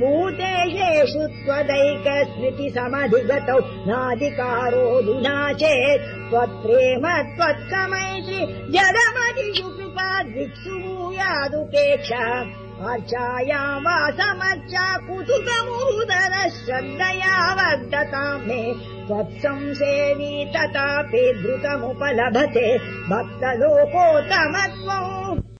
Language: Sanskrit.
भूतेषु येषु त्वदैकस्मृति समधिगतौ नाधिकारोऽधुना चेत् त्वत्प्रेम त्वत्समैषि जलमदिषु कृपा दिक्षु भूयादुपेक्षा अर्चाया वा समर्चा कुतुकमुदर श्रद्धया वर्धताम् मे त्वत्संसेवी तथापि द्रुतमुपलभते भक्तलोकोत्तमत्वम्